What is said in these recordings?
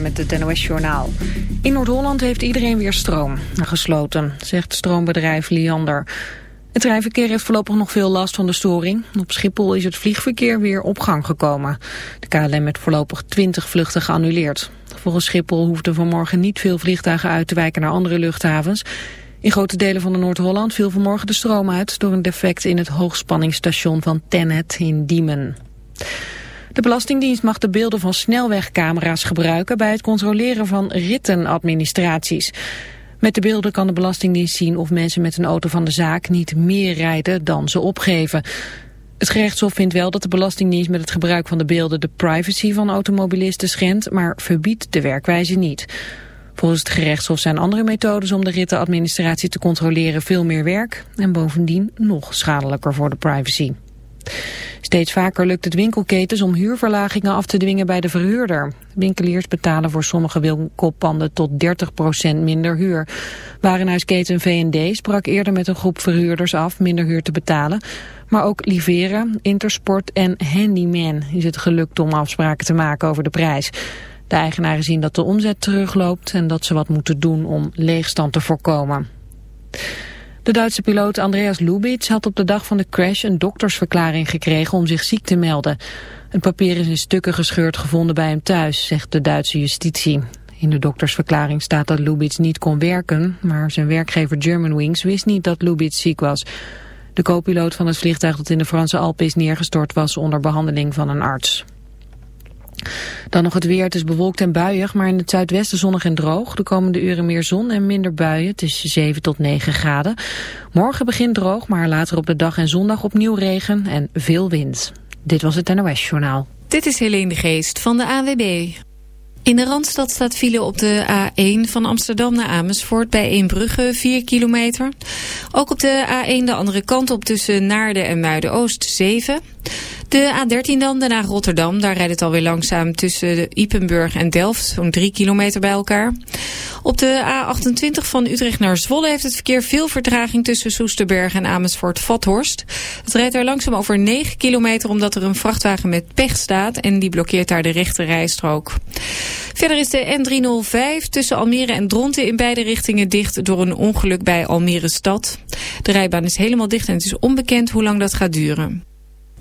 Met het NOS-journaal. In Noord-Holland heeft iedereen weer stroom gesloten, zegt stroombedrijf Liander. Het treinverkeer heeft voorlopig nog veel last van de storing. Op Schiphol is het vliegverkeer weer op gang gekomen. De KLM heeft voorlopig 20 vluchten geannuleerd. Volgens Schiphol hoefden vanmorgen niet veel vliegtuigen uit te wijken naar andere luchthavens. In grote delen van de Noord-Holland viel vanmorgen de stroom uit... door een defect in het hoogspanningsstation van Tennet in Diemen. De Belastingdienst mag de beelden van snelwegcamera's gebruiken bij het controleren van rittenadministraties. Met de beelden kan de Belastingdienst zien of mensen met een auto van de zaak niet meer rijden dan ze opgeven. Het gerechtshof vindt wel dat de Belastingdienst met het gebruik van de beelden de privacy van automobilisten schendt, maar verbiedt de werkwijze niet. Volgens het gerechtshof zijn andere methodes om de rittenadministratie te controleren veel meer werk en bovendien nog schadelijker voor de privacy. Steeds vaker lukt het winkelketens om huurverlagingen af te dwingen bij de verhuurder. Winkeliers betalen voor sommige winkelpanden tot 30% minder huur. Warenhuisketen V&D sprak eerder met een groep verhuurders af minder huur te betalen. Maar ook Livera, Intersport en Handyman is het gelukt om afspraken te maken over de prijs. De eigenaren zien dat de omzet terugloopt en dat ze wat moeten doen om leegstand te voorkomen. De Duitse piloot Andreas Lubitz had op de dag van de crash een doktersverklaring gekregen om zich ziek te melden. Een papier is in stukken gescheurd gevonden bij hem thuis, zegt de Duitse justitie. In de doktersverklaring staat dat Lubitz niet kon werken, maar zijn werkgever Germanwings wist niet dat Lubitz ziek was. De co-piloot van het vliegtuig dat in de Franse Alpen is neergestort was onder behandeling van een arts. Dan nog het weer. Het is bewolkt en buiig, maar in het zuidwesten zonnig en droog. De komende uren meer zon en minder buien. Het is 7 tot 9 graden. Morgen begint droog, maar later op de dag en zondag opnieuw regen en veel wind. Dit was het NOS Journaal. Dit is Helene de Geest van de AWB. In de Randstad staat file op de A1 van Amsterdam naar Amersfoort bij Eembrugge 4 kilometer. Ook op de A1 de andere kant op tussen Naarden en Muiden-Oost 7. De A13 dan, daarna Rotterdam. Daar rijdt het alweer langzaam tussen Ipenburg en Delft. Zo'n 3 kilometer bij elkaar. Op de A28 van Utrecht naar Zwolle heeft het verkeer veel vertraging tussen Soesterberg en Amersfoort-Vathorst. Het rijdt daar langzaam over 9 kilometer omdat er een vrachtwagen met pech staat en die blokkeert daar de rechte rijstrook. Verder is de N305 tussen Almere en Dronten in beide richtingen dicht door een ongeluk bij Almere stad. De rijbaan is helemaal dicht en het is onbekend hoe lang dat gaat duren.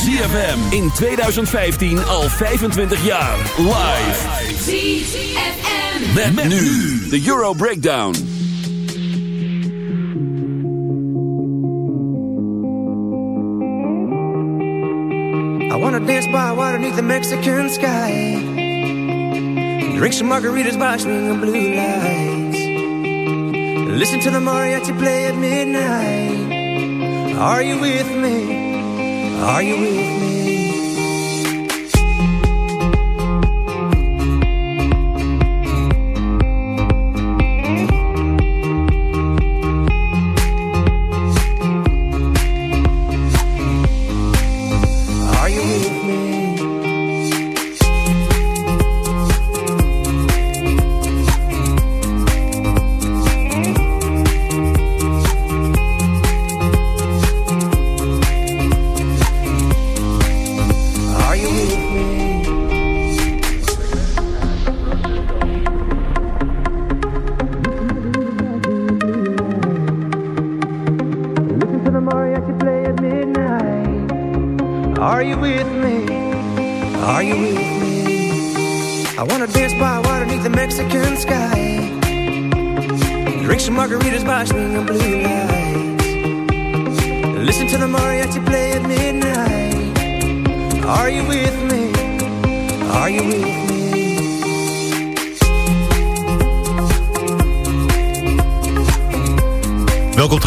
ZFM in 2015 al 25 jaar. Live. ZFM. Met, met nu de Euro Breakdown. I wanna dance by water beneath the Mexican sky. Drink some margaritas by swing of blue lights. Listen to the mariachi play at midnight. Are you with me? Are you with?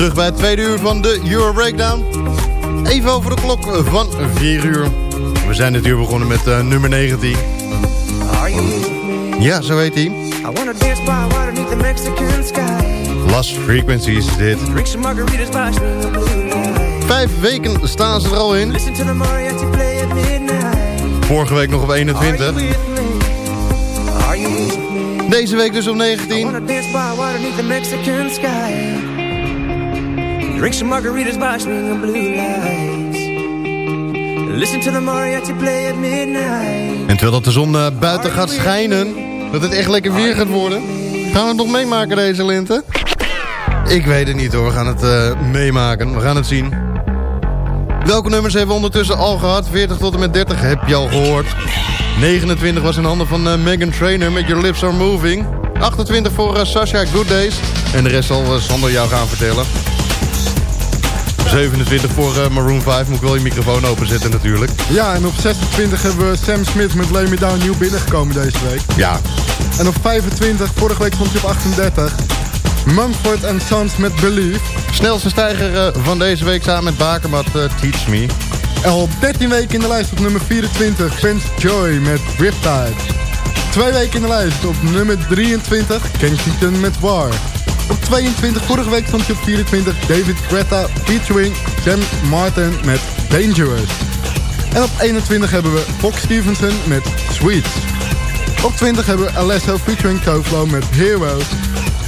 Terug bij het tweede uur van de Euro Breakdown. Even over de klok van 4 uur. We zijn dit uur begonnen met uh, nummer 19. Are you with me? Ja, zo heet hij. Last Frequencies is dit. Vijf weken staan ze er al in. Vorige week nog op Are you 21. with me? Are you with me? Deze week dus op I 19. Drink some margaritas by swinging blue lights. Listen to the mariachi play at midnight. En terwijl dat de zon eh, buiten gaat schijnen, dat het echt lekker weer gaat worden. Gaan we het nog meemaken deze lente? Ik weet het niet hoor, we gaan het eh, meemaken. We gaan het zien. Welke nummers hebben we ondertussen al gehad? 40 tot en met 30 heb je al gehoord. 29 was in handen van eh, Megan Trainer met Your Lips Are Moving. 28 voor Sasha Good Days. En de rest zal Sander jou gaan vertellen. 27 voor eh, Maroon 5. Moet ik wel je microfoon openzetten natuurlijk. Ja, en op 26 hebben we Sam Smith met Lay Me Down nieuw binnengekomen deze week. Ja, En op 25, vorige week stond hij op 38. Mumford Sons met Believe. Snelste stijger eh, van deze week samen met Bakermat eh, Teach Me. En al 13 weken in de lijst op nummer 24, Prince Joy met Riptide. Twee weken in de lijst op nummer 23, Kensington met War. Op 22, vorige week stond hij op 24, David Guetta featuring Sam Martin met Dangerous. En op 21 hebben we Fox Stevenson met Sweet. Op 20 hebben we Alesso featuring Toflo met Heroes.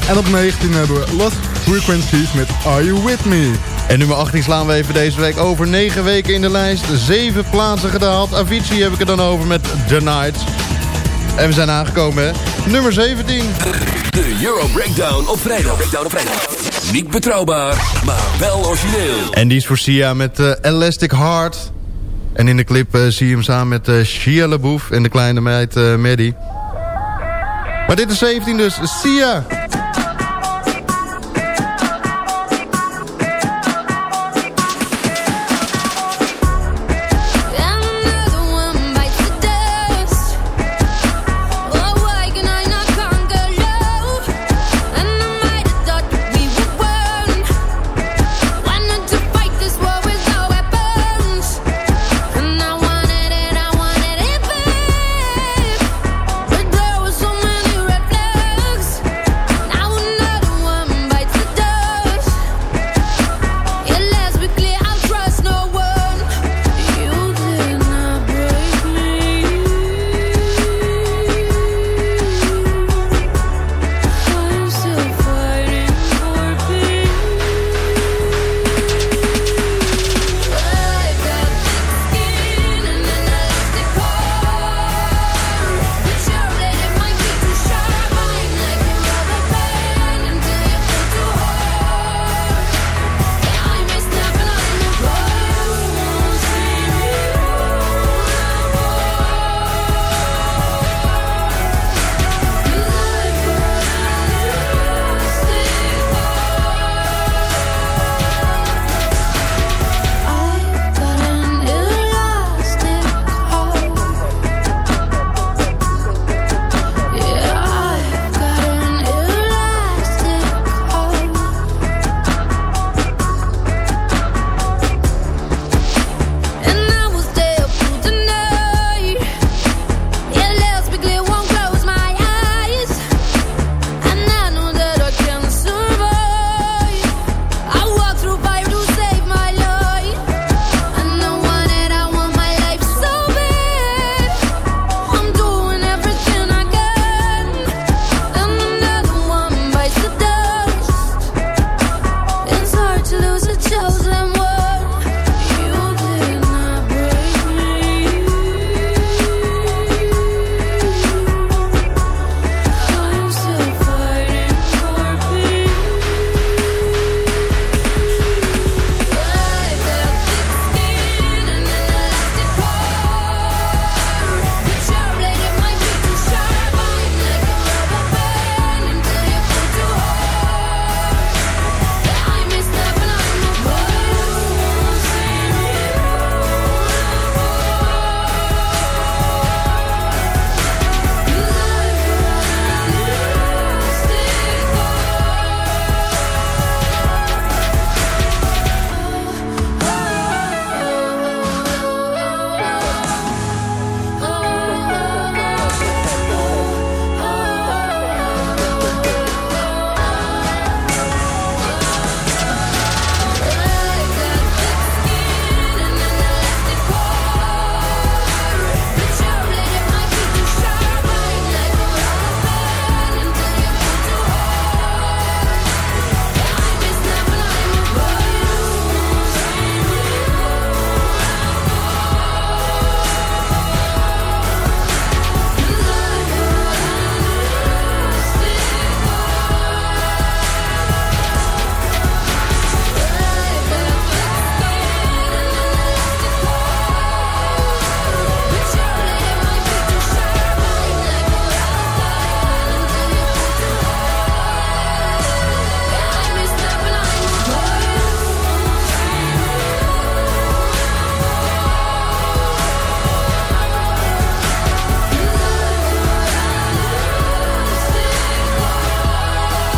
En op 19 hebben we Lost Frequencies met Are You With Me. En nummer 18 slaan we even deze week over. 9 weken in de lijst, 7 plaatsen gedaald. Avicii heb ik het dan over met The Nights. En we zijn aangekomen? Nummer 17. De Euro Breakdown op vrijdag. Breakdown op vrijdag. Niet betrouwbaar, maar wel origineel. En die is voor Sia met eh, Elastic Heart. En in de clip eh, zie je hem samen met uh, Shia LaBeouf en de kleine meid uh, Maddie. Maar dit is 17 dus. Sia!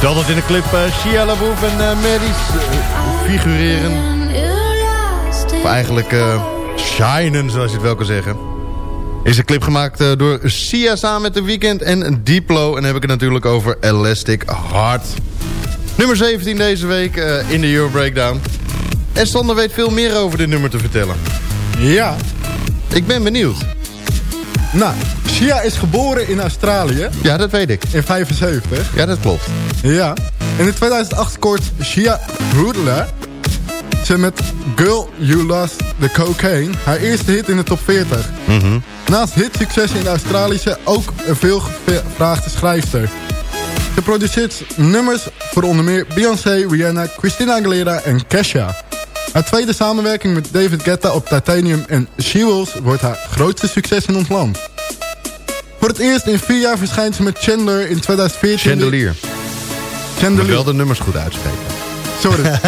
Terwijl dat in de clip eh, Shia LaBeouf en uh, figureren. Of eigenlijk eh shinen, zoals je het wel kan zeggen. Is de clip gemaakt door Sia samen met The Weeknd en Diplo. En dan heb ik het natuurlijk over Elastic Heart. Nummer 17 deze week in de Euro Breakdown. En Sander weet veel meer over dit nummer te vertellen. Ja. Ik ben benieuwd. Nou, Shia is geboren in Australië Ja, dat weet ik. in 75. Ja, dat klopt. Ja. En in 2008 scoort Shia Rudler ze met Girl You Lost the Cocaine haar eerste hit in de top 40. Naast hitsucces in de Australische ook een veel gevraagde schrijfster. Ze produceert nummers voor onder meer Beyoncé, Rihanna, Christina Aguilera en Kesha. Haar tweede samenwerking met David Guetta op Titanium en She Wolves wordt haar grootste succes in ons land. Voor het eerst in vier jaar verschijnt ze met Chandler in 2014. Chandelier. Moet Chandelier. wel de nummers goed uitspreken. Sorry.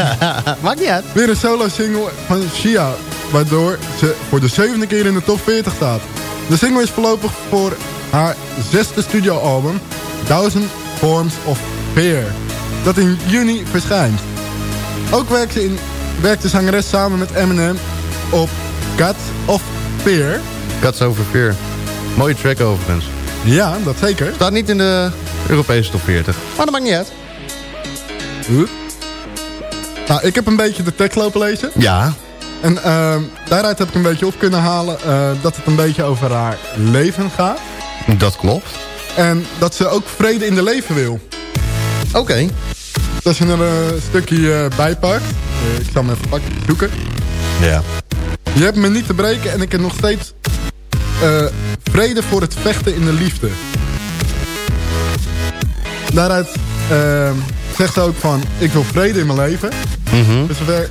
Maakt niet uit. Weer een solo-single van Shia, waardoor ze voor de zevende keer in de top 40 staat. De single is voorlopig voor haar zesde studioalbum, Thousand Forms of Fear, dat in juni verschijnt. Ook werkt, ze in, werkt de zangeres samen met Eminem op God of Fear. Cats Over Fear. Mooie track overigens. Ja, dat zeker. Staat niet in de Europese top 40. Maar dat maakt niet uit. Nou, ik heb een beetje de tekst lopen lezen. Ja. En ehm, daaruit heb ik een beetje op kunnen halen eh, dat het een beetje over haar leven gaat. Dat klopt. En dat ze ook vrede in de leven wil. Oké. Dat je er een stukje eh, bij pakt. Eh, ik zal hem even pakken, zoeken. Ja. Je hebt me niet te breken en ik heb nog steeds eh, vrede voor het vechten in de liefde. Daaruit eh, zegt ze ook van, ik wil vrede in mijn leven. Mhm. Dus zover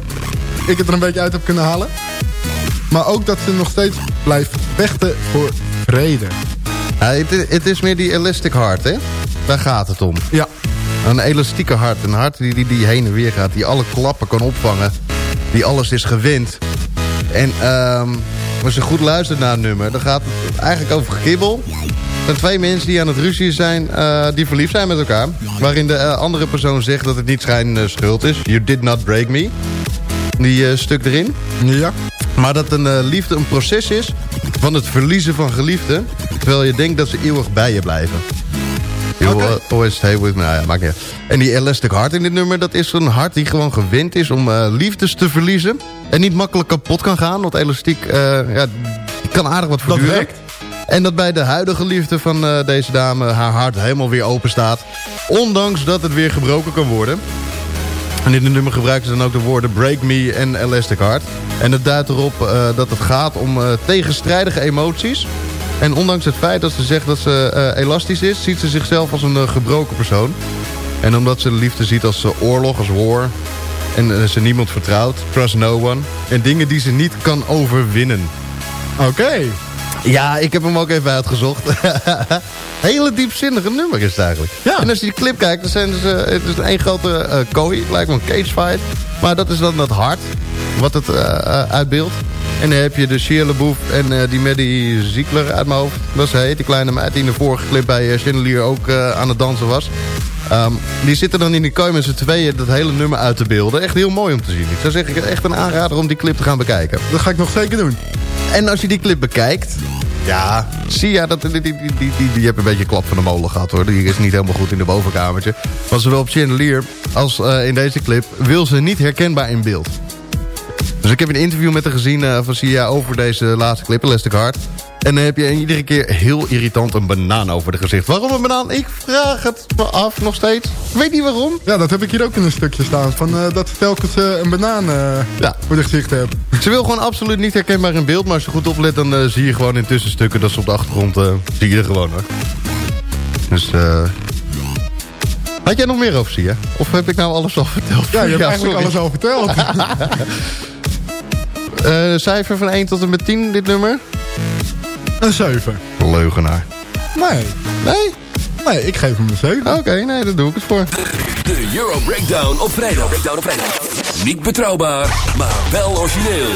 ik het er een beetje uit heb kunnen halen. Maar ook dat ze nog steeds blijft vechten voor vrede. Ja, het, het is meer die elastic heart, hè? Daar gaat het om. Ja, Een elastieke hart. Een hart die, die, die heen en weer gaat. Die alle klappen kan opvangen. Die alles is gewend. En ehm, als je goed luistert naar een nummer... dan gaat het eigenlijk over gekibbel. Er zijn twee mensen die aan het ruzie zijn... eh, die verliefd zijn met elkaar. Waarin de eh, andere persoon zegt dat het niet zijn eh, schuld is. You did not break me. Die stuk erin. ja. Maar dat een liefde een proces is van het verliezen van geliefden... terwijl je denkt dat ze eeuwig bij je blijven. You Oké. will always stay with me. Nou ja, maakt niet uit. En die elastic hart in dit nummer... dat is zo'n hart die gewoon gewend is om eh, liefdes te verliezen... en niet makkelijk kapot kan gaan. Want elastiek eh, ja, kan aardig wat verduren. werkt. En dat bij de huidige liefde van eh, deze dame... haar hart helemaal weer open staat. Ondanks dat het weer gebroken kan worden... En in het nummer gebruiken ze dan ook de woorden Break Me en Elastic Heart. En het duidt erop dat het gaat om tegenstrijdige emoties. En ondanks het feit dat ze zegt dat ze eh, elastisch is... ziet ze zichzelf als een eh, gebroken persoon. En omdat ze de liefde ziet als eh, oorlog, als war... en ze niemand vertrouwt, trust no one... en dingen die ze niet kan overwinnen. Oké. Ja, ik heb hem ook even uitgezocht. Hele diepzinnige nummer is het eigenlijk. Ja. En als je die clip kijkt, dan zijn ze, het is een één grote kooi. Het lijkt wel een cagefight. Maar dat is dan dat hart wat het uitbeeldt. En dan heb je de Shia LaBeouf en eh, die Maddie Ziegler uit mijn hoofd. Dat is heet, die kleine meid die in de vorige clip bij uh, Chandelier ook eh, aan het dansen was. Ehm, die zitten dan in die kooi met z'n tweeën dat hele nummer uit te beelden. Echt heel mooi om te zien. Ik zou zeggen, echt een aanrader om die clip te gaan bekijken. Dat ga ik nog zeker doen. En als je die clip bekijkt... Ja, zie je dat die, die, die, die, die, die heeft een beetje klap van de molen gehad hoor. Die is niet helemaal goed in de bovenkamertje. Maar zowel op Chandelier als eh, in deze clip wil ze niet herkenbaar in beeld. Dus ik heb een interview met haar gezien eh, van Sia over deze laatste clip, Elastic Heart. En dan heb je iedere keer heel irritant een banaan over de gezicht. Waarom een banaan? Ik vraag het me af nog steeds. Ik weet niet waarom. Ja, dat heb ik hier ook in een stukje staan. Van, eh, dat ze telkens eh, een banaan Ja. voor de gezicht hebt. Ze wil gewoon absoluut niet herkenbaar in beeld. Maar als je goed oplet, dan zie je gewoon in tussenstukken... dat ze op de achtergrond zie je er gewoon hoor. Dus eh... Had jij nog meer over Sia? Of heb ik nou alles al verteld? Ja, je hebt eigenlijk sorry. alles al verteld. Eh, cijfer van 1 tot en met 10, dit nummer? een 7. Leugenaar. Nee, Nee? nee, ik geef hem een 7. Oké, nee, daar doe ik het voor. De Euro Breakdown op vrijdag. Breakdown op vrijdag. Niet betrouwbaar, maar wel origineel.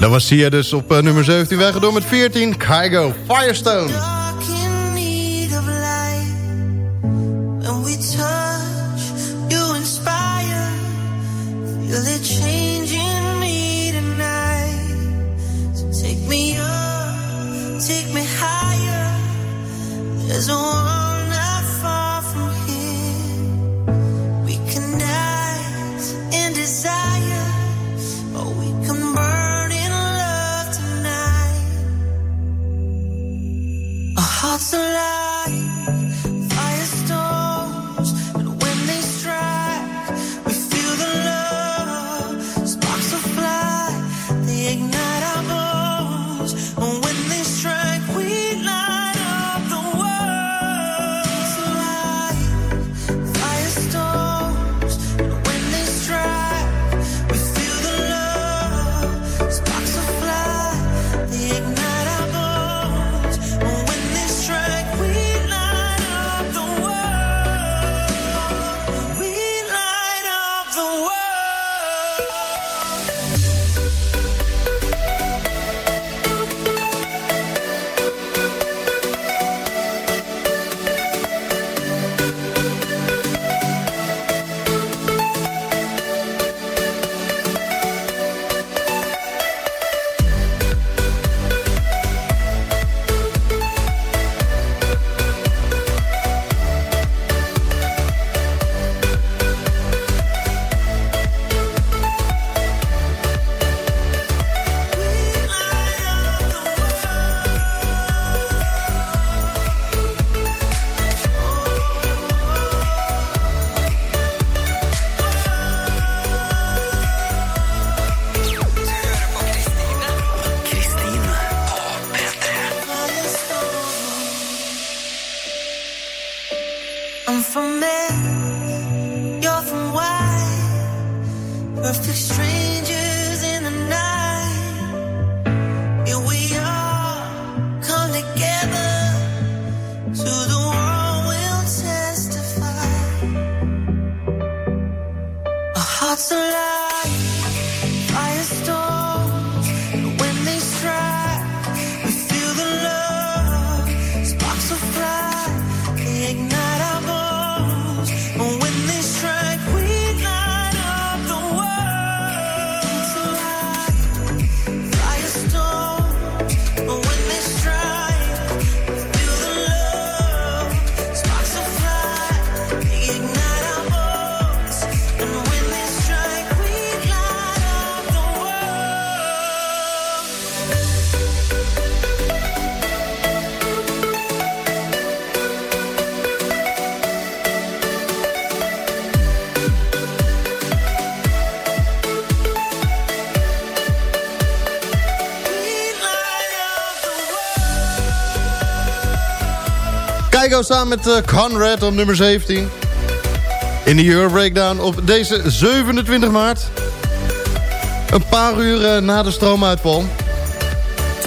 Dat was Sia dus op eh, nummer 17. Wij gaan door met 14. Kygo, Firestone. as perfect stranger Keigo samen met eh, Conrad op nummer 17. In de Euro Breakdown op deze 27 maart. Een paar uur eh, na de stroomuitval.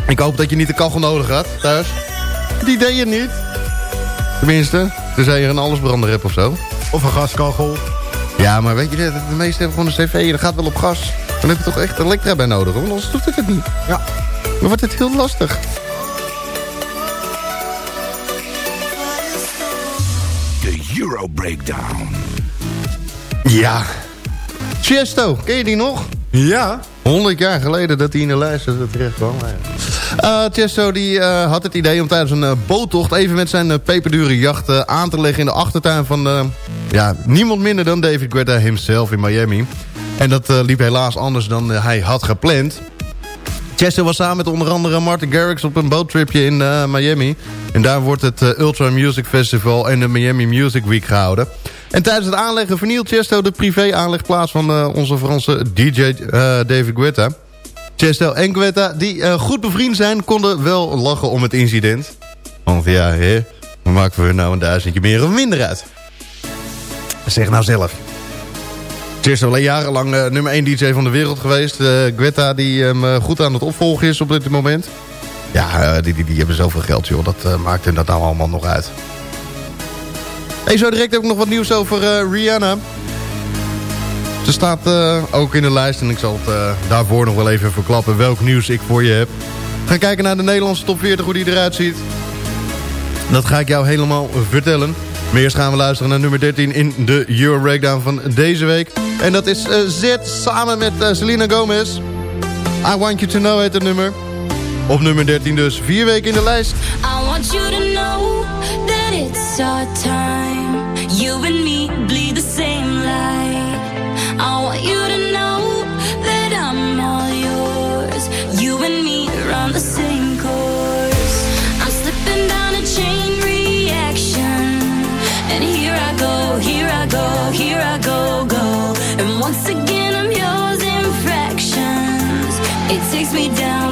Ik hoop dat je niet de kachel nodig had thuis. Die deed je niet. Tenminste, tenzij je een allesbrander hebt of zo. Of een gaskachel. Ja, maar weet je, de, de meeste hebben gewoon een cv. Dat gaat wel op gas. Dan heb je toch echt elektra bij nodig. Want anders doet het het niet. Ja. Dan wordt het heel lastig. Breakdown. Ja. Chesto, ken je die nog? Ja. 100 jaar geleden dat hij in de lijst terecht kwam. Uh, Chesto die, eh, had het idee om tijdens een eh, boottocht... even met zijn eh, peperdure jacht eh, aan te leggen in de achtertuin van... eh, ja, niemand minder dan David Guetta himself in Miami. En dat eh, liep helaas anders dan eh, hij had gepland. Chesto was samen met onder andere Martin Garrix op een boottripje in eh, Miami. En daar wordt het eh, Ultra Music Festival en de Miami Music Week gehouden. En tijdens het aanleggen vernielt Chesto de privé-aanlegplaats van eh, onze Franse DJ David Guetta. Chesto en Guetta, die goed bevriend zijn, konden wel lachen om het incident. Want ja, hè, we maken hun nou een duizendje meer of minder uit. Zeg nou zelf. Chesto is jarenlang eh, nummer 1 DJ van de wereld geweest. Eh Guetta die hem eh, goed aan het opvolgen is op dit moment. Ja, die, die, die hebben zoveel geld, joh. Dat maakt hem dat nou allemaal nog uit. Hey, zo direct heb ik nog wat nieuws over Rihanna. Ze staat ook in de lijst en ik zal het daarvoor nog wel even verklappen welk nieuws ik voor je heb. We gaan kijken naar de Nederlandse top 40, hoe die eruit ziet. Dat ga ik jou helemaal vertellen. Maar eerst gaan we luisteren naar nummer 13 in de Euro Breakdown van deze week. En dat is eh, Z samen met eh, Selena Gomez. I Want You To Know heet het nummer. Op nummer 13 dus, vier weken in de lijst. I want you to know that it's our time. You and me bleed the same light. Here I go, go. And once again I'm yours in fractions. It takes me down,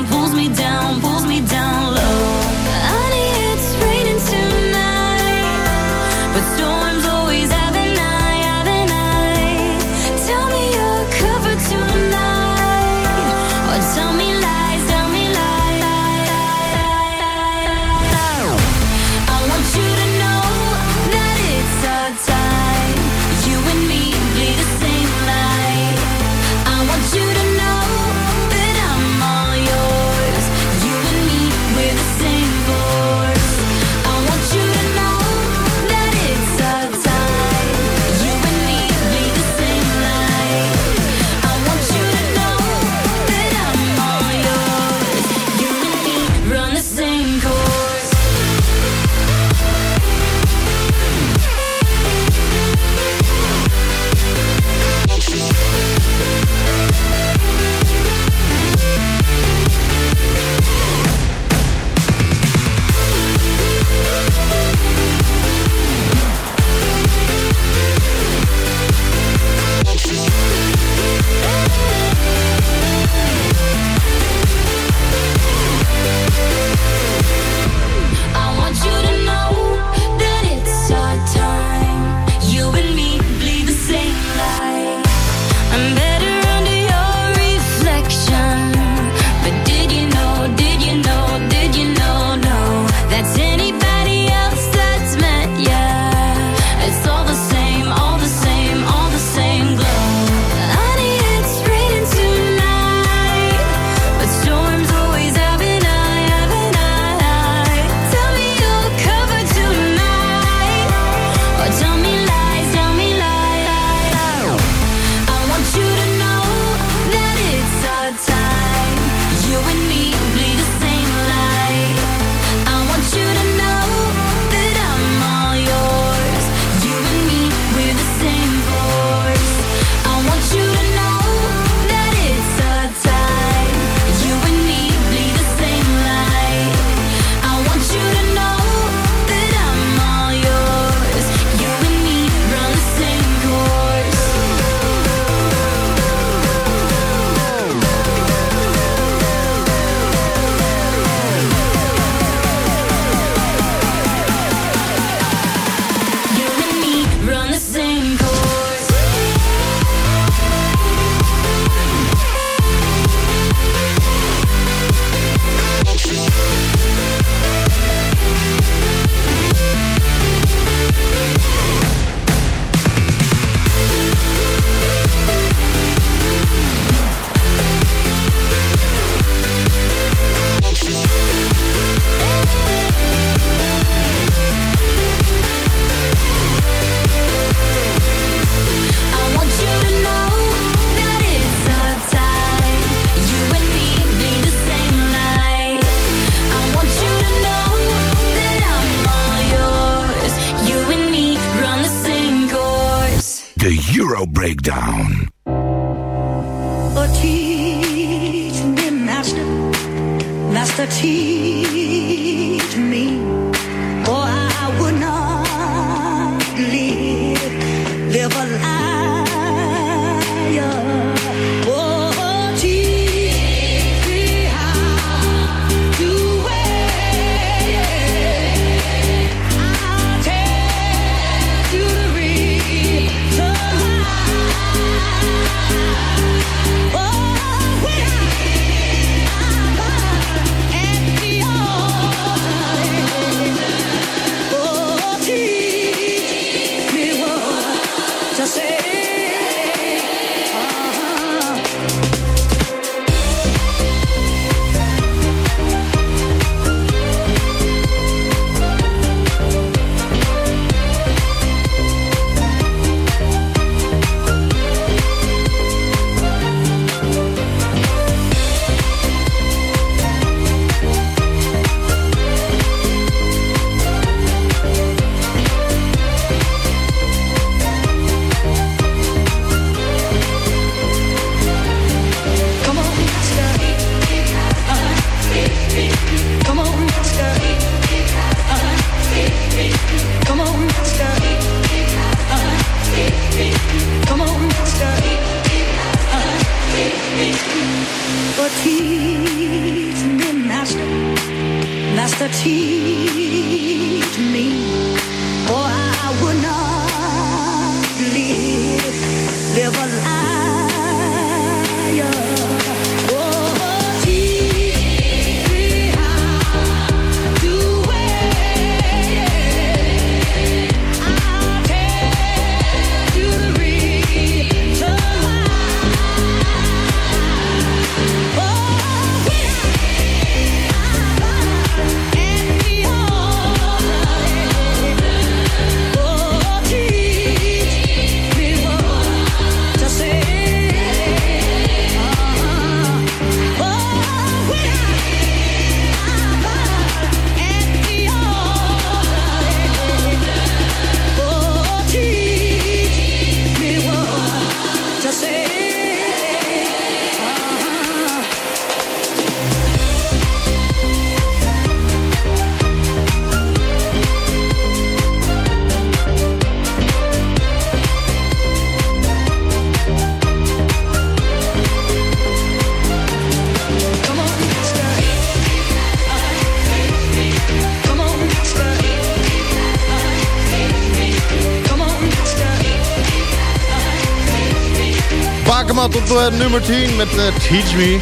Bakermat op eh, nummer 10 met eh, Teach Me.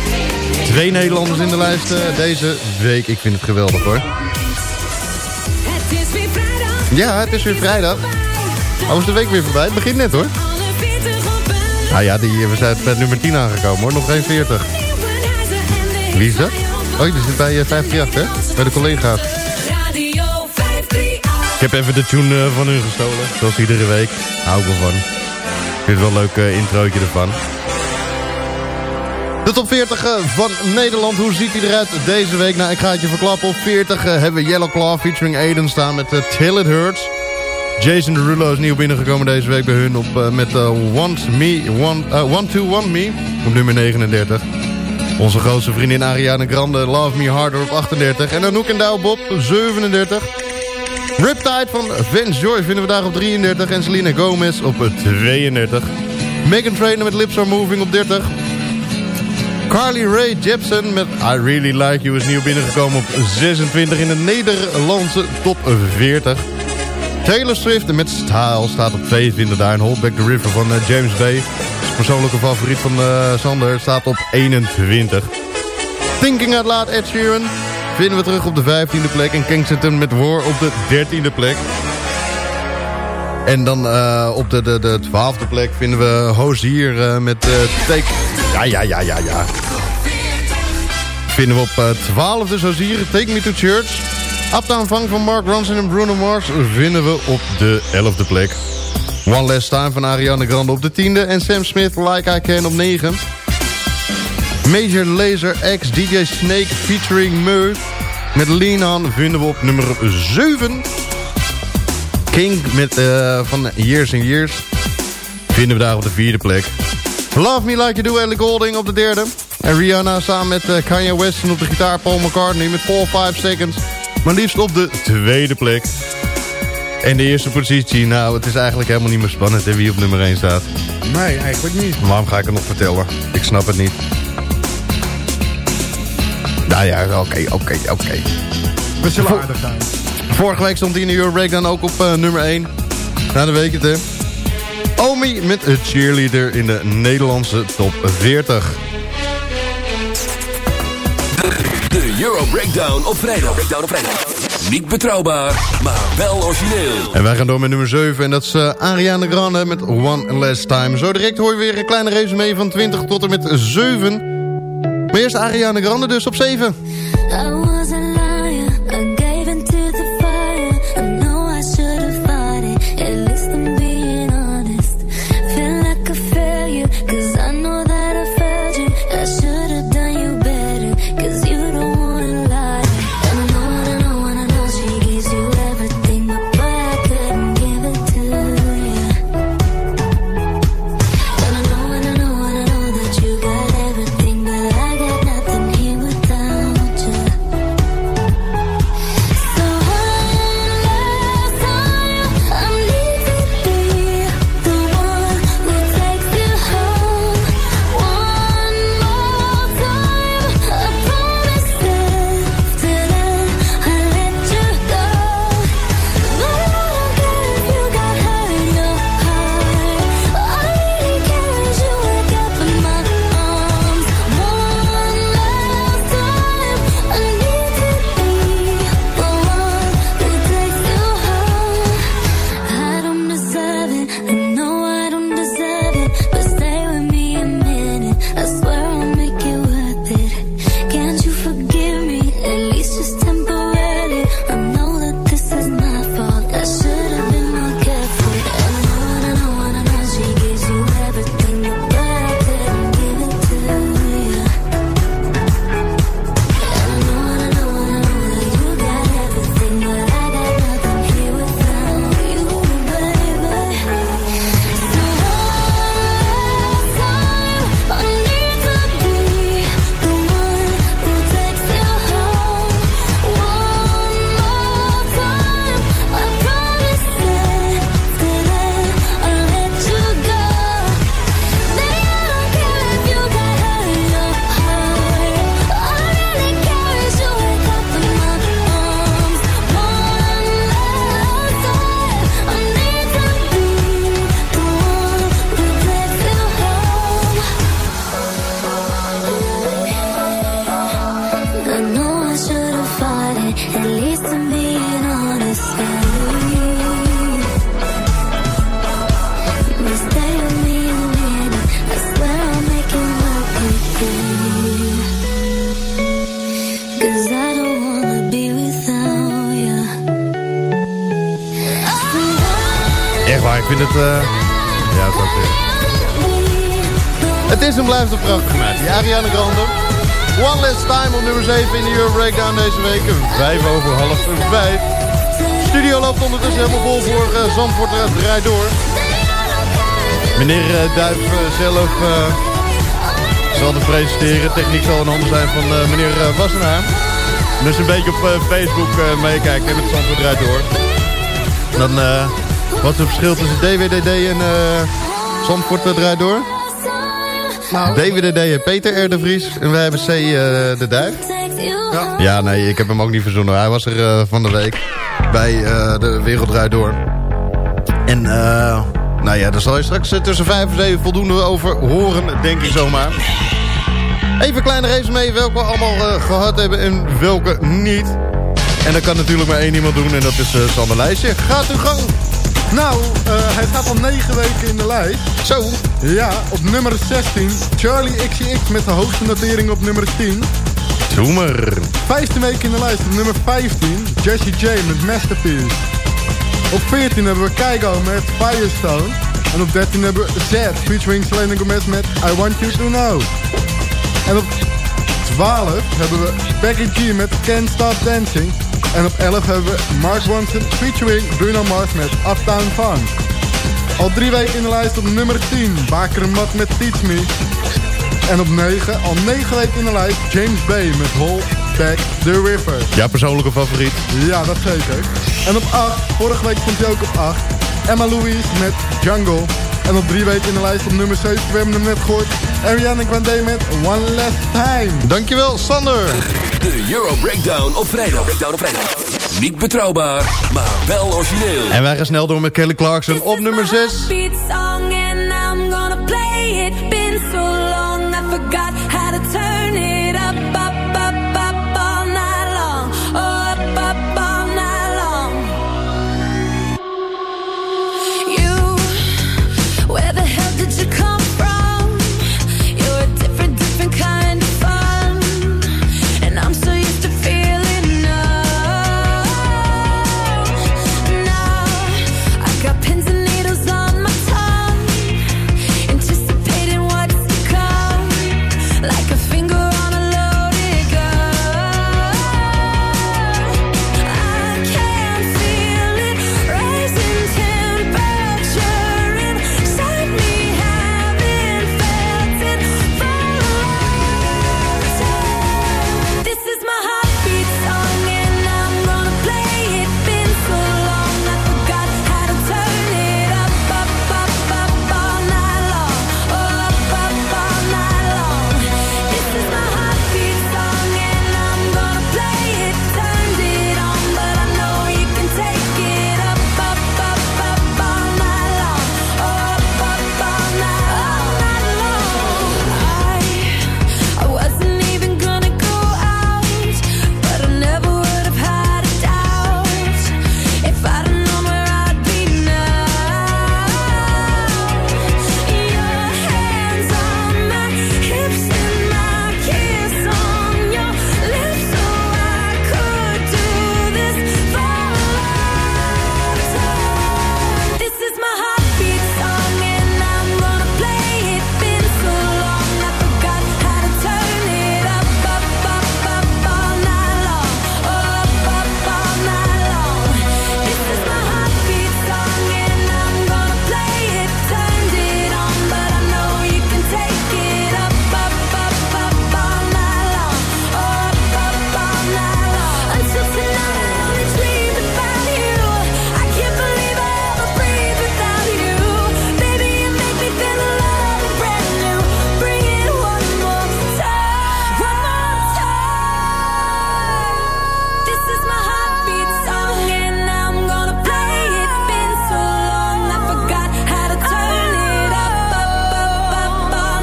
Twee Nederlanders in de lijst eh, deze week. Ik vind het geweldig hoor. Het is weer vrijdag. Ja, het is weer vrijdag. Oh, is de week weer voorbij? Het begint net hoor. Alle 40 op een Nou ja, die, we zijn bij nummer 10 aangekomen hoor. Nog geen 40. Wie is dat? Oh, die zit bij eh, 538 hè? Bij de collega's. Radio 538. Ik heb even de tune van hun gestolen. Zoals iedere week. Hou ik wel van. Ik vind het wel een leuk eh, introotje ervan. De top 40 eh, van Nederland. Hoe ziet hij eruit deze week? Nou, ik ga het je verklappen. Op 40 eh, hebben we Yellow Claw featuring Aiden staan met eh, Till It Hurts. Jason Derulo is nieuw binnengekomen deze week bij hun op, met eh, Want Me, Want, Want to Want Me op nummer 39. Onze grootste vriendin Ariana Grande, Love Me Harder op 38. En Anouk en Douw Bob 37. Riptide van Vince Joy vinden we daar op 33. En Selena Gomez op 32. Megan Trainor met Lips Are Moving op 30. Carly Rae Jepsen met I Really Like You is nieuw binnengekomen op 26 in de Nederlandse top 40. Taylor Swift met Style staat op 22 daar. En Hold Back the River van eh, James Bay. persoonlijke favoriet van eh, Sander staat op 21. Thinking Out Loud Ed Sheeran vinden we terug op de 15e plek. En Kensington met War op de 13e plek. En dan eh, op de, de, de 12e plek vinden we Hozier met Take... Ja, ja, ja, ja. Vinden we op eh 12e Hozier Take Me to Church. Uptown Funk van Mark Ronson en Bruno Mars vinden we op de 11e plek. One Last Time van Ariana Grande op de 10e. En Sam Smith Like I Can op 9. Major Laser X DJ Snake featuring Meu. Met Lean vinden we op nummer 7. King met, eh, van Years and Years. vinden we daar op de vierde plek. Love Me Like You Do, Ellie Golding op de derde. En Rihanna samen met eh, Kanye West op de gitaar Paul McCartney met 4 5 Seconds. Maar liefst op de tweede plek. En de eerste positie, nou, het is eigenlijk helemaal niet meer spannend hè, wie op nummer 1 staat. Nee, eigenlijk niet. Waarom ga ik het nog vertellen? Ik snap het niet. Nou ja, oké, oké, oké. We zullen aardig zijn. Vorige week stond hij in de Euro Breakdown ook op eh, nummer 1. Nou, dan weet je het, hè. Omi met een cheerleader in de Nederlandse top 40. De Euro Breakdown op vrijdag. Breakdown op vrijdag. Niet betrouwbaar, maar wel origineel. En wij gaan door met nummer 7 en dat is eh, Ariana Grande met One Last Time. Zo direct hoor je weer een kleine resume van 20 tot en met 7. Maar eerst Ariana Grande dus op 7. Vind het... eh, Ja, het is. Het is en blijft een prachtige meid. Die Ariana Grande. One Last Time op nummer 7 in de Euro Breakdown deze week. Vijf over half vijf. Studio loopt ondertussen helemaal vol voor uh, Zandvoort draait door. Meneer eh, Duif eh, zelf eh, zal het presenteren. Techniek zal een handen zijn van eh, meneer uh, Wassenaar. Dus een beetje op eh, Facebook eh, meekijken en het Zandvoort draait door. Dan, eh, wat is het verschil tussen DWDD en eh Zandvoort draait door? Nou, DWDD en Peter R. de Vries. En wij hebben C. eh, de Duif. Ja. Ja, nee, ik heb hem ook niet verzonnen. Hij was er eh, van de week bij de Wereld Draait Door. En, eh, nou ja, daar zal je straks tussen vijf en zeven voldoende over horen, denk ik zomaar. Even een kleine mee welke we allemaal eh, gehad hebben en welke niet. En dat kan natuurlijk maar één iemand doen en dat is eh Sander Lijstje. Gaat uw gang! Nou eh, hij staat al negen weken in de lijst. Zo, Ja, op nummer 16. Charlie XCX met de hoogste notering op nummer 10. Zoemer. Vijfde week in de lijst op nummer 15. Jesse J met Masterpiece. Op 14 hebben we Keigo met Firestone. En op 13 hebben we Z featuring Selena Gomez met I Want You To Know. En op 12 hebben we Becky G met Can't Stop Dancing. En op 11 hebben we Mark Ronson featuring Bruno Mars met Uptown Funk. Al drie weken in de lijst op nummer 10. Bakermat met Teach Me. En op 9, al 9 weken in de lijst, James Bay met Hold Back the River. Ja, persoonlijke favoriet. Ja, dat zeker. En op 8, vorige week stond hij ook op 8. Emma Louise met Jungle. En op drie weken in de lijst op nummer 7, we hebben hem net gehoord. Ariana Grande met One Last Time. Dankjewel, Sander. De Euro Breakdown op vrijdag. Breakdown op vrijdag. Niet betrouwbaar, maar wel origineel. En wij gaan snel door met Kelly Clarkson op nummer 6.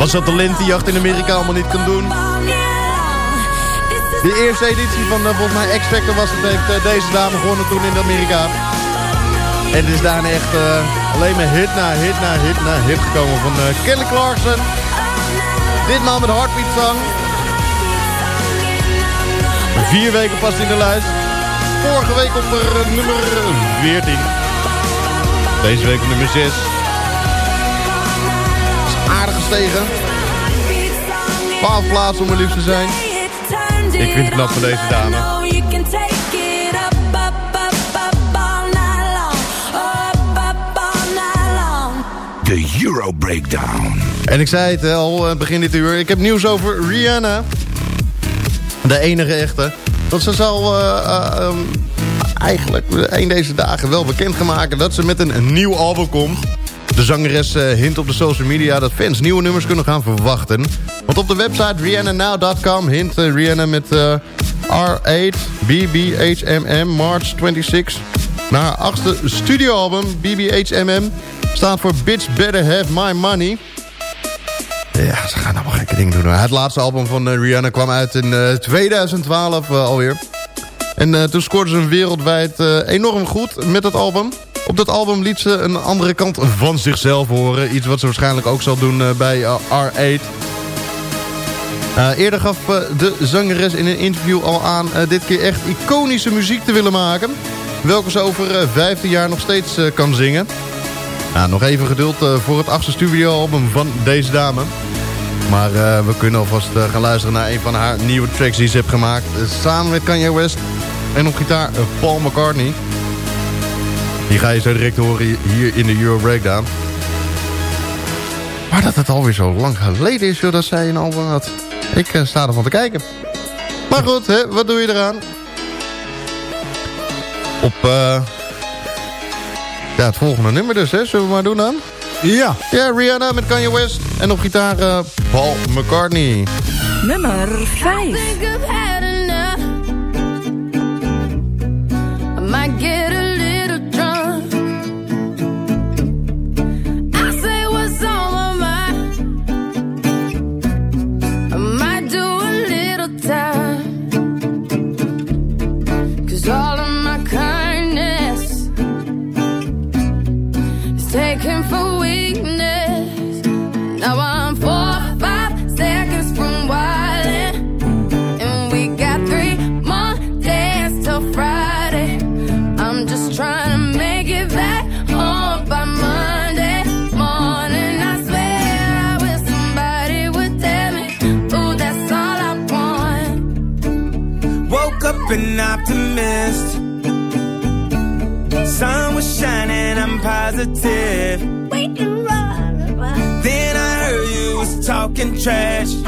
Wat zo'n talentenjacht in Amerika allemaal niet kan doen. De eerste editie van eh, volgens mij X Factor was het, heeft eh, deze dame gewonnen toen in Amerika. En het is daarna echt eh, alleen maar hit na hit na hit na hit gekomen van Kelly Clarkson. Ditmaal met Heartbeat Song. Vier weken pas in de lijst. Vorige week op nummer 14. Deze week op nummer 6. Gestegen. 12 plaatsen om er liefst te zijn. Ik vind het knap van deze dame. De Euro Breakdown. En ik zei het eh, al het begin dit uur. Ik heb nieuws over Rihanna. De enige echte. Dat ze zal eh, eh, ehm, eigenlijk een deze dagen wel bekend gaan maken... dat ze met een nieuw album komt. De zangeres eh, hint op de social media dat fans nieuwe nummers kunnen gaan verwachten. Want op de website rihannanow.com hint eh, Rihanna met eh, R8 BBHMM March 26... naar haar achtste studioalbum BBHMM... staat voor Bitch Better Have My Money... Ja, ze gaan allemaal gekke dingen doen. Het laatste album van Rihanna kwam uit in eh, 2012 eh, alweer. En toen scoorde ze wereldwijd enorm goed met dat album. Op dat album liet ze een andere kant van zichzelf horen. Iets wat ze waarschijnlijk ook zal doen eh, bij eh, R8. Eh, eerder gaf de zangeres in een interview al aan... dit keer echt iconische muziek te willen maken. Welke ze over eh, 15 jaar nog steeds kan zingen. Nou, nog even geduld voor het achtste studioalbum van deze dame. Maar we kunnen alvast gaan luisteren naar een van haar nieuwe tracks die ze heeft gemaakt. samen met Kanye West. En op gitaar Paul McCartney. Die ga je zo direct horen hier in de Euro Breakdown. Maar dat het alweer zo lang geleden is, dat zij een album had. Ik eh, sta ervan te kijken. Maar goed, hè, wat doe je eraan? Op eh, ja, het volgende nummer dus, hè? Zullen we maar doen dan? Ja. Ja, Rihanna met Kanye West. En op gitaar eh, Paul McCartney. Nummer 5. Positive. Then I heard you was talking trash.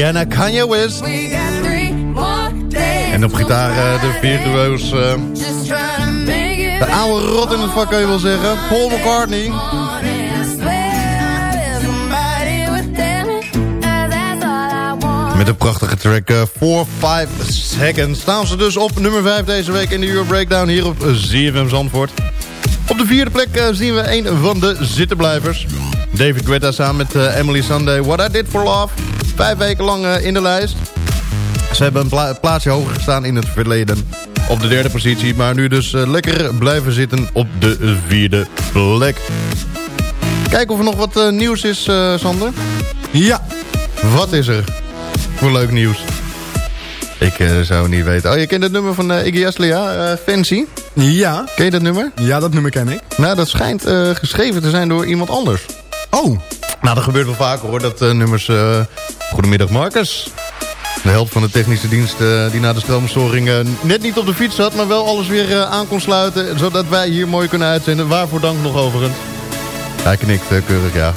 Rihanna, Kanye West. En op gitaar eh, de virtuoos, eh, it de oude rot in het vak kan je wel zeggen. Paul McCartney. uh. Met een prachtige track 4-5 Seconds. Staan ze dus op nummer 5 deze week in de Euro Breakdown hier op ZFM Zandvoort. Op de vierde plek eh, zien we een van de zittenblijvers. David Guetta samen met eh, Emily Sunday. What I Did For Love. Vijf weken lang eh, in de lijst. Ze hebben een pla- plaatsje hoger gestaan in het verleden. Op de derde positie. Maar nu dus eh, lekker blijven zitten op de vierde plek. Kijken of er nog wat eh, nieuws is, Sander. Ja. Wat is er voor leuk nieuws? Ik zou niet weten. Oh, je kent het nummer van Iggy Azalea, eh, Fancy. Ja. Ken je dat nummer? Ja, dat nummer ken ik. Nou, dat schijnt geschreven te zijn door iemand anders. Oh. Nou, dat gebeurt wel vaker hoor, dat nummers... Goedemiddag Marcus. De helft van de technische dienst eh, die na de stroomstoring eh, net niet op de fiets zat... maar wel alles weer eh, aan kon sluiten... zodat wij hier mooi kunnen uitzenden. Waarvoor dank nog overigens. Hij knikt keurig, ja.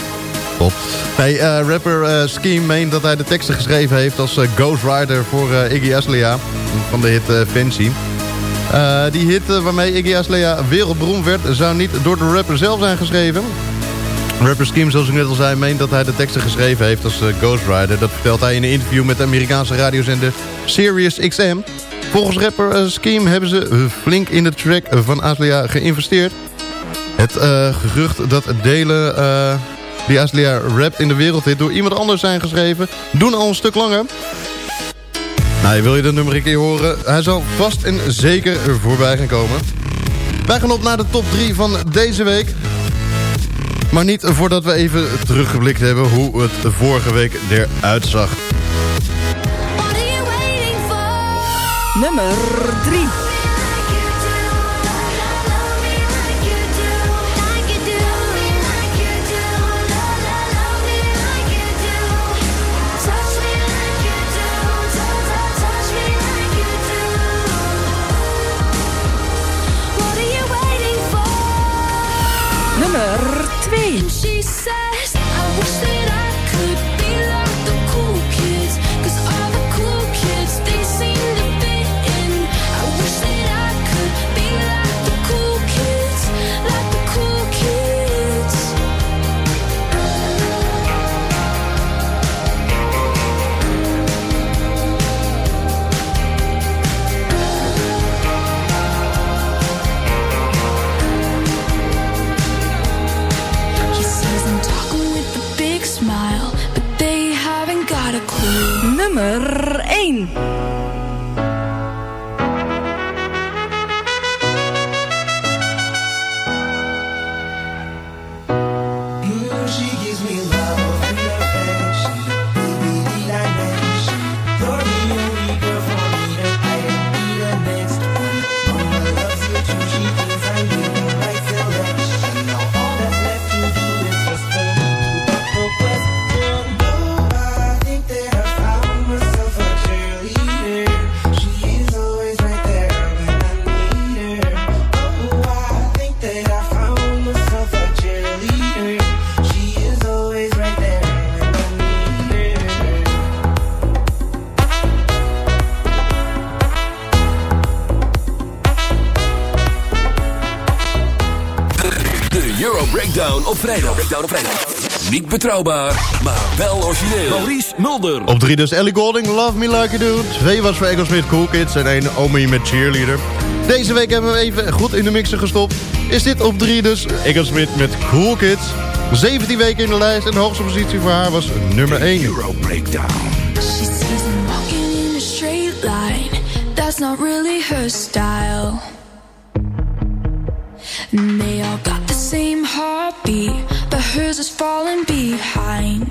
Nee, eh, rapper Scheme meent dat hij de teksten geschreven heeft... als eh, Ghost Rider voor Iggy Azalea van de hit Fancy. Die hit waarmee Iggy Azalea wereldberoemd werd... zou niet door de rapper zelf zijn geschreven... Rapper Skim, zoals ik net al zei, meent dat hij de teksten geschreven heeft als eh, Ghost Rider. Dat vertelt hij in een interview met de Amerikaanse radiozender Sirius XM. Volgens rapper eh, Skim hebben ze flink in de track van Aslia geïnvesteerd. Het eh, gerucht dat delen die Aslia rapt in de wereld heeft door iemand anders zijn geschreven... doen al een stuk langer. Nou, wil je dat nummer een keer horen? Hij zal vast en zeker voorbij gaan komen. Wij gaan op naar de top 3 van deze week. Maar niet voordat we even teruggeblikt hebben hoe het vorige week eruit zag. Nummer 3 Nummer 1. Niet betrouwbaar, maar wel origineel. Maurice Mulder. Op drie dus Ellie Golding, Love Me Like You Do. Twee was voor Engels met Cool Kids en één Omi met Cheerleader. Deze week hebben we even goed in de mixer gestopt. Is dit op 3 dus Egan Smith met Cool Kids. 17 weken in de lijst en de hoogste positie voor haar was nummer 1. Euro Breakdown. Straight line. That's not really her style. And they all got the same heartbeat. is falling behind.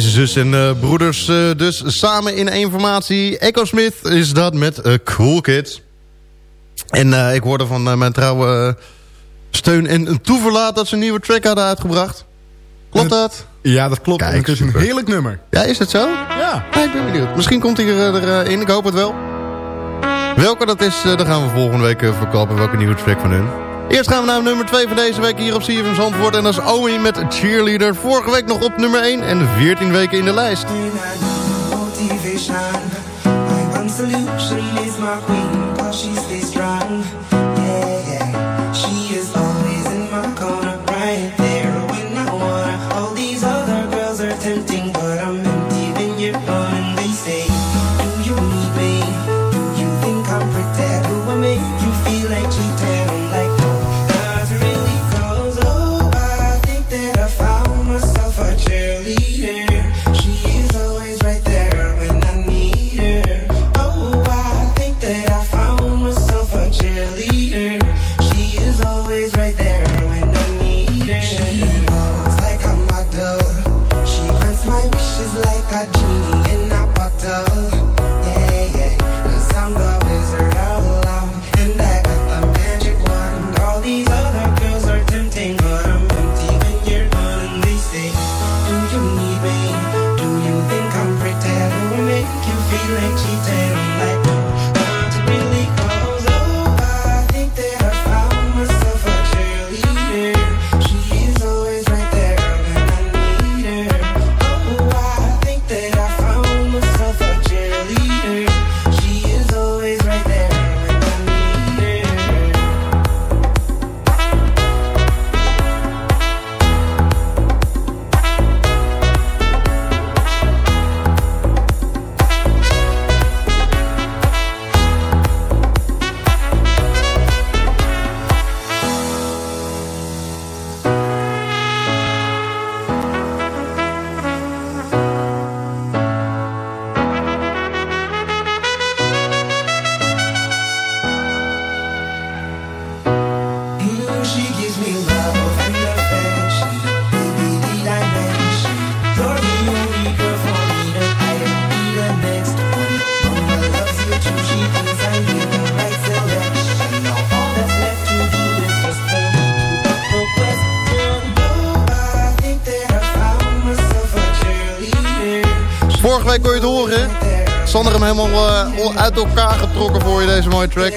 Zus en eh, broeders eh, dus samen in één formatie. Echo Smith is dat met eh, Cool Kids. En ik hoorde van mijn trouwe steun en toeverlaat dat ze een nieuwe track hadden uitgebracht. Klopt dat? Ja, dat klopt. Kijk, het is super. een heerlijk nummer. Ja, is het zo? Ja. Ja, ik ben benieuwd. Misschien komt hij er, er, eh, in, ik hoop het wel. Welke dat is, dan gaan we volgende week verklappen welke nieuwe track van hun. Eerst gaan we naar nummer 2 van deze week hier op CFM Zandvoort. En dat is Omi met Cheerleader. Vorige week nog op nummer 1 en 14 weken in de lijst. Helemaal eh, uit elkaar getrokken voor je, deze mooie track.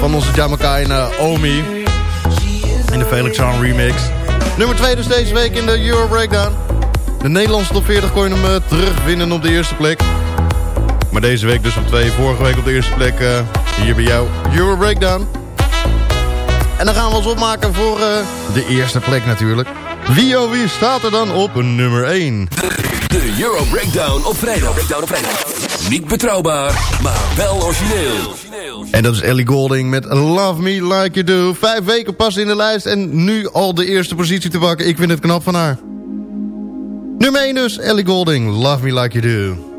Van onze Jamaican uh, Omi. In de Felix remix. Nummer 2 dus deze week in de Euro Breakdown. De Nederlandse top 40 kon je hem eh, terugvinden op de eerste plek. Maar deze week dus op 2. Vorige week op de eerste plek eh, hier bij jou. Euro Breakdown. En dan gaan we ons opmaken voor eh, de eerste plek natuurlijk. Wie oh wie staat er dan op nummer 1? De Euro Breakdown op vrijdag. Breakdown op vrijdag. Niet betrouwbaar, maar wel origineel. En dat is Ellie Golding met Love Me Like You Do. Vijf weken pas in de lijst en nu al de eerste positie te pakken. Ik vind het knap van haar. Nummer 1 dus, Ellie Golding, Love Me Like You Do.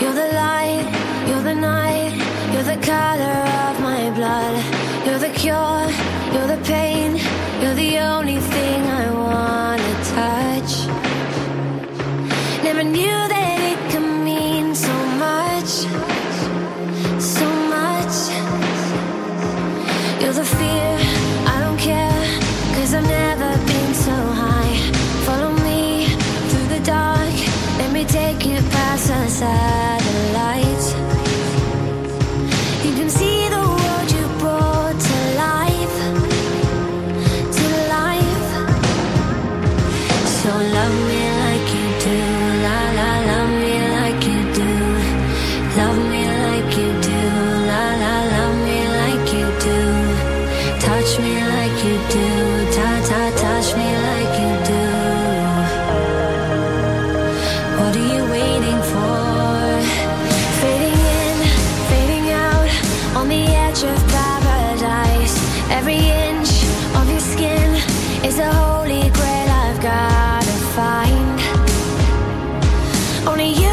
You're the light, you're the night, you're the color of my blood. You're the cure, you're the pain, you're the only thing I wanna touch. Never knew that Only you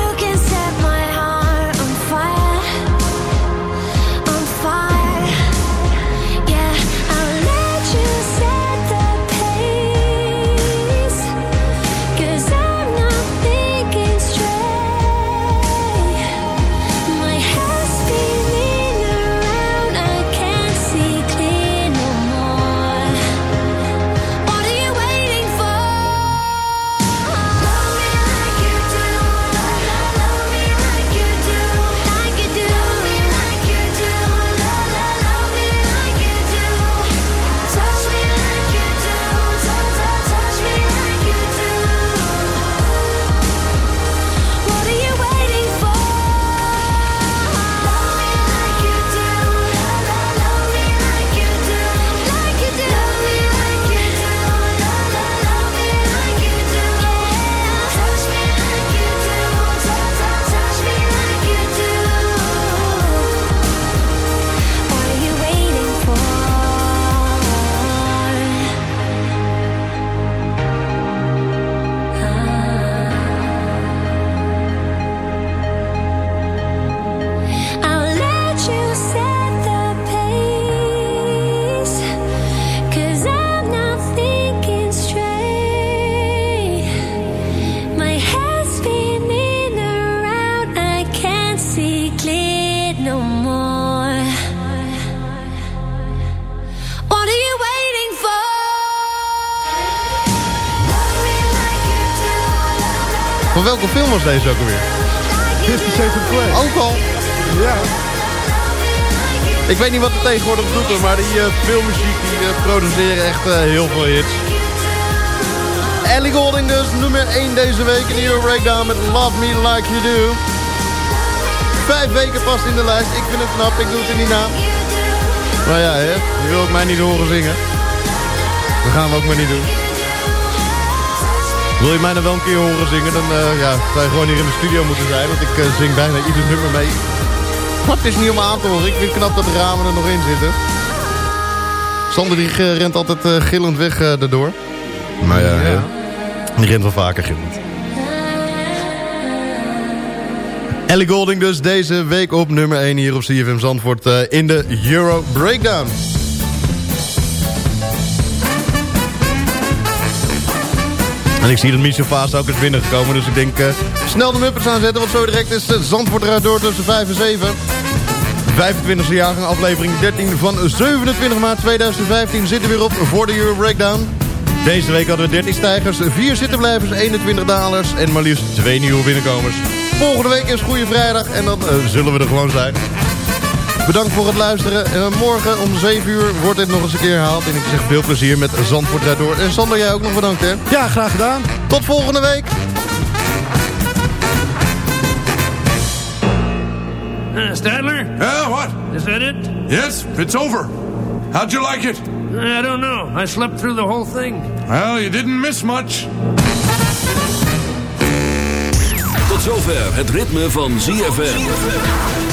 tegenwoordig doet, maar die eh, filmmuziek die eh, produceren echt eh, heel veel hits. Ellie Golding dus, nummer 1 deze week in de Breakdown met Love Me Like You Do. Vijf weken vast in de lijst, ik vind het knap, ik doe het er niet na. Maar ja, hè, je wil ook mij niet horen zingen. Dat gaan we ook maar niet doen. Wil je mij nou wel een keer horen zingen, dan ja, zou je gewoon hier in de studio moeten zijn. Want ik zing bijna ieder nummer mee. Maar het is niet om aan te horen. Ik vind het knap dat de ramen er nog in zitten. Sander die eh, rent altijd eh, gillend weg eh, daardoor. Maar ja, ja. die rent wel vaker gillend. Ellie Golding dus deze week op nummer 1 hier op CFM Zandvoort in de Euro Breakdown. En ik zie dat Michel Vaas ook is binnengekomen. Dus ik denk eh, snel de muppets aanzetten. Want zo direct is uh, Zandvoort eruit door tussen 5 en 7. 25e jaargang, aflevering 13 van 27 maart 2015 zitten we weer op voor de Euro Breakdown. Deze week hadden we 13 stijgers, 4 zittenblijvers, 21 dalers en maar liefst 2 nieuwe binnenkomers. Volgende week is Goede Vrijdag en dan eh, zullen we er gewoon zijn. Bedankt voor het luisteren. Eh, morgen om 7 uur wordt dit nog eens een keer herhaald. En ik zeg veel plezier met Zandvoort door. En Sander, jij ook nog bedankt hè. Ja, graag gedaan. Tot volgende week. Uh, Stadler? Yeah, what? Is that it? Yes, it's over. How'd you like it? I don't know. I slept through the whole thing. Well, you didn't miss much. Tot zover het ritme van ZFM.